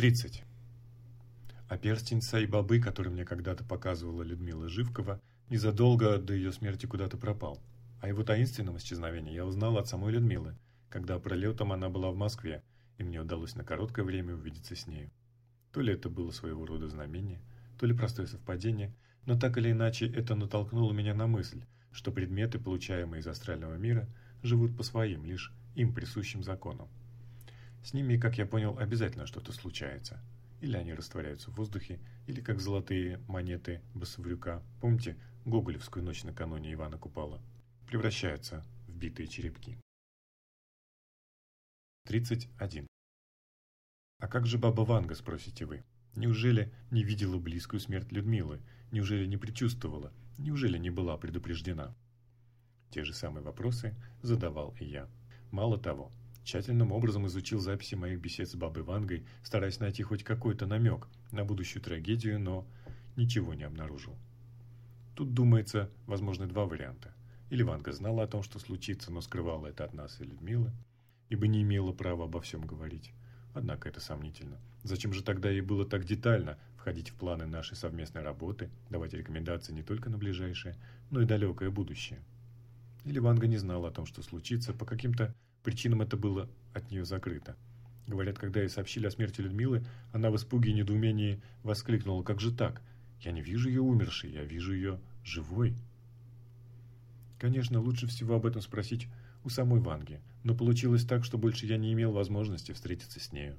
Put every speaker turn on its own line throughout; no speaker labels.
30. А перстень Сайбабы, который мне когда-то показывала Людмила Живкова, незадолго до ее смерти куда-то пропал. О его таинственном исчезновении я узнал от самой Людмилы, когда пролетом она была в Москве, и мне удалось на короткое время увидеться с нею. То ли это было своего рода знамение, то ли простое совпадение, но так или иначе это натолкнуло меня на мысль, что предметы, получаемые из астрального мира, живут по своим, лишь им присущим законам. С ними, как я понял, обязательно что-то случается. Или они растворяются в воздухе, или как золотые монеты Басаврюка, помните Гоголевскую ночь накануне Ивана Купала, превращаются в битые черепки. 31. А как же баба Ванга, спросите вы? Неужели не видела близкую смерть Людмилы? Неужели не предчувствовала? Неужели не была предупреждена? Те же самые вопросы задавал и я. Мало того, тщательным образом изучил записи моих бесед с бабой Вангой, стараясь найти хоть какой-то намек на будущую трагедию, но ничего не обнаружил. Тут, думается, возможны два варианта. Или Ванга знала о том, что случится, но скрывала это от нас и Людмилы, ибо не имела права обо всем говорить. Однако это сомнительно. Зачем же тогда ей было так детально входить в планы нашей совместной работы, давать рекомендации не только на ближайшее, но и далекое будущее? Или Ванга не знала о том, что случится, по каким-то причинам это было от нее закрыто. Говорят, когда ей сообщили о смерти Людмилы, она в испуге и недоумении воскликнула, как же так? Я не вижу ее умершей, я вижу ее живой. Конечно, лучше всего об этом спросить у самой Ванги, но получилось так, что больше я не имел возможности встретиться с нею.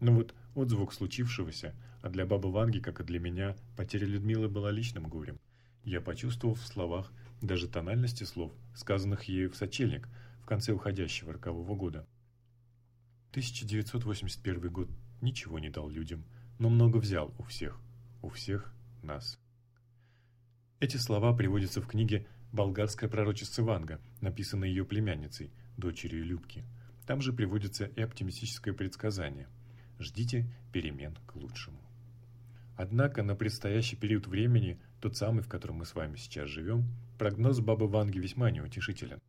Но вот отзвук случившегося, а для бабы Ванги, как и для меня, потеря Людмилы была личным горем. Я почувствовал в словах даже тональности слов, сказанных ею в сочельник, в конце уходящего рокового года. 1981 год ничего не дал людям, но много взял у всех, у всех нас. Эти слова приводятся в книге «Болгарская пророчица Ванга», написанной ее племянницей, дочерью Любки. Там же приводится и оптимистическое предсказание. Ждите перемен к лучшему. Однако на предстоящий период времени, тот самый, в котором мы с вами сейчас живем, прогноз бабы Ванги весьма неутешителен.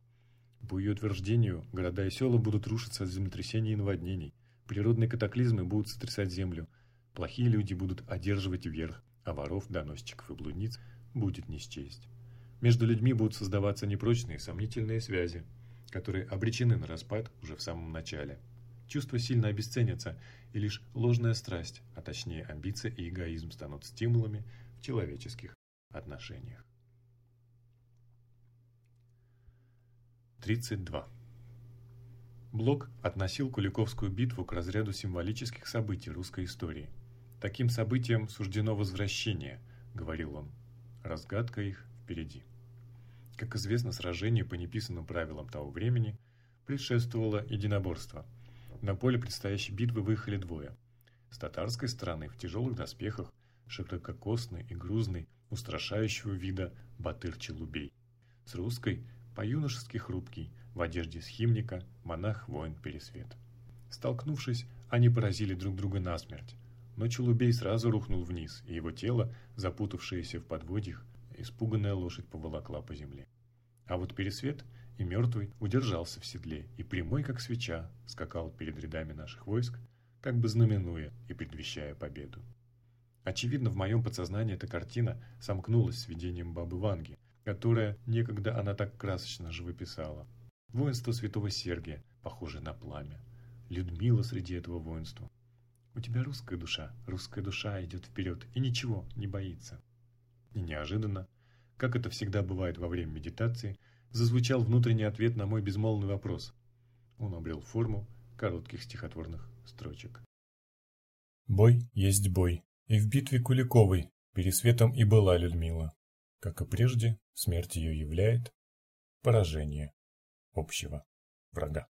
По ее утверждению, города и села будут рушиться от землетрясений и наводнений, природные катаклизмы будут сотрясать землю, плохие люди будут одерживать верх, а воров, доносчиков и блудниц будет не счесть. Между людьми будут создаваться непрочные, сомнительные связи, которые обречены на распад уже в самом начале. Чувства сильно обесценятся, и лишь ложная страсть, а точнее амбиция и эгоизм станут стимулами в человеческих отношениях. 32. Блок относил Куликовскую битву к разряду символических событий русской истории. «Таким событиям суждено возвращение», — говорил он. «Разгадка их впереди». Как известно, сражению по неписанным правилам того времени предшествовало единоборство. На поле предстоящей битвы выехали двое. С татарской стороны в тяжелых доспехах ширококосный и грузный, устрашающего вида Батыр-Челубей. С русской по-юношески хрупкий, в одежде схимника, монах-воин Пересвет. Столкнувшись, они поразили друг друга насмерть, но Челубей сразу рухнул вниз, и его тело, запутавшееся в подводьях, испуганная лошадь поволокла по земле. А вот Пересвет и мертвый удержался в седле и прямой, как свеча, скакал перед рядами наших войск, как бы знаменуя и предвещая победу. Очевидно, в моем подсознании эта картина сомкнулась с видением бабы Ванги, которое некогда она так красочно живописала. Воинство святого Сергия, похоже на пламя. Людмила среди этого воинства. У тебя русская душа, русская душа идет вперед и ничего не боится. И неожиданно, как это всегда бывает во время медитации, зазвучал внутренний ответ на мой безмолвный вопрос. Он обрел форму коротких стихотворных строчек.
Бой есть бой, и в битве Куликовой пересветом и была Людмила. Как и прежде, смерть ее являет поражение общего врага.